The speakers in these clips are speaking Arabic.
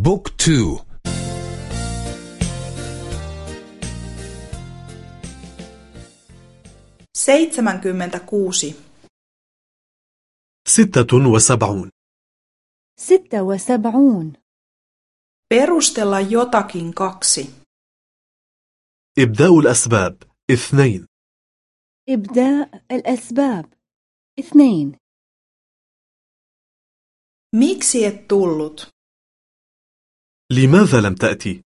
بوك تو. seitsemänkymmentäkuusi ستة وسبعون. ستة وسبعون. Perustella jotakin kaksi. إبداء الأسباب اثنين. إبداء الأسباب اثنين. Miksi et tullut? لماذا لم تأتي؟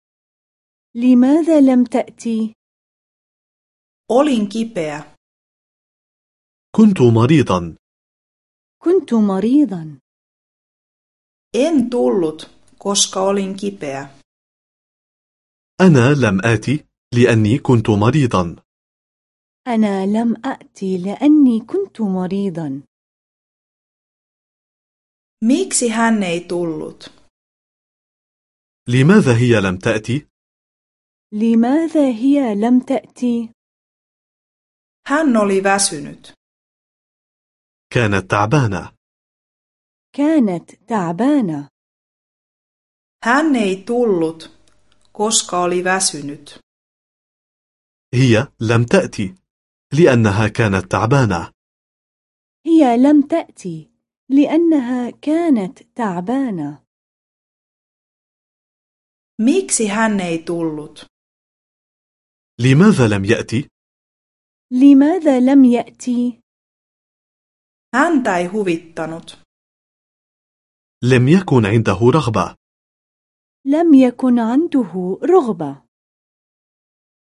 لماذا لم تأتي؟ olin kipeä كنت مريضا. كنت مريضا. En tullut koska olin kipeä أنا لم آتي لأني كنت مريضا. أنا لم أأتي لأني كنت مريضا. Miksi hän ei tullut لماذا هي لم تأتي؟ لماذا هي لم تأتي؟ hän oli väsynyt. كانت تعبانة. كانت تعبانة. hän ei tullut koska oli väsynyt. هي لم تأتي لأنها كانت تعبانة. هي لم تأتي لأنها كانت تعبانة. Miksi hän ei tullut? لماذا لم يأتي؟ لماذا لم يأتي؟ häntä ei huvittanut. لم يكن عنده رغبة. لم يكن عنده رغبة.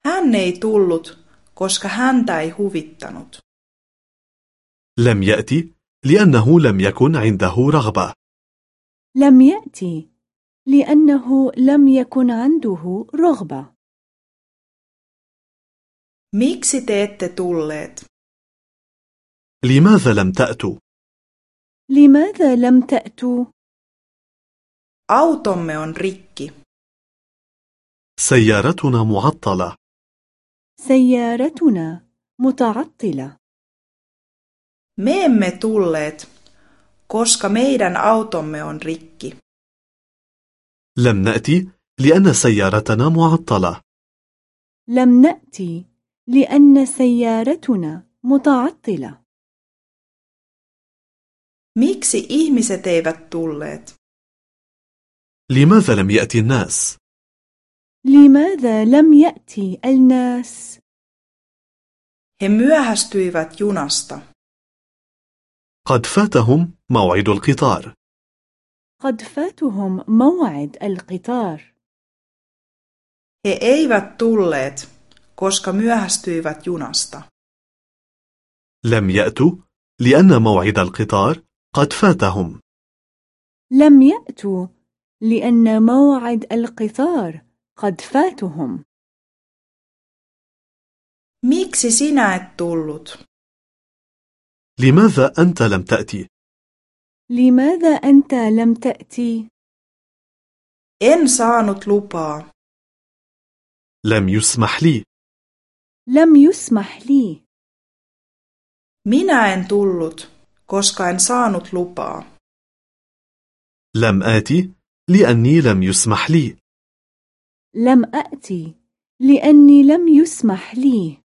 Hän ei tullut koska häntä ei huvittanut. لم يأتي لأنه لم يكن عنده رغبة. لم يأتي لأنه لم يكن عنده رغبة miksi te ette tulleet لماذا لم تأتوا؟ لماذا لم تأتوا؟ automme on rikki سيارتنا معطلة سيارتنا متعطلة me emme tulleet koska meidän automme on rikki لم نأتي لأن سيارتنا معطلة. لم نأتي لأن سيارتنا متعطلة. Miksi ihmiset eivät tulleet? لماذا لم يأتي الناس؟ لماذا لم يأتي الناس؟ he myöhästyivät junasta. قد فاتهم موعد القطار. قد فاتهم موعد القطار. He eivät tulleet koska myöhästyivät junasta. لم يأتوا لأن موعد القطار قد فاتهم. لم يأتوا لأن موعد القطار قد فاتهم. miksi sinä et tullut? لماذا أنت لم تأتي؟ لماذا أنت لم تأتي؟ en saanut lupaa لم يسمح لي. لم يسمح لي. minä en tullut koska en saanut lupaa لم آتي لأني لم يسمح لي. لم أأتي لأني لم يسمح لي.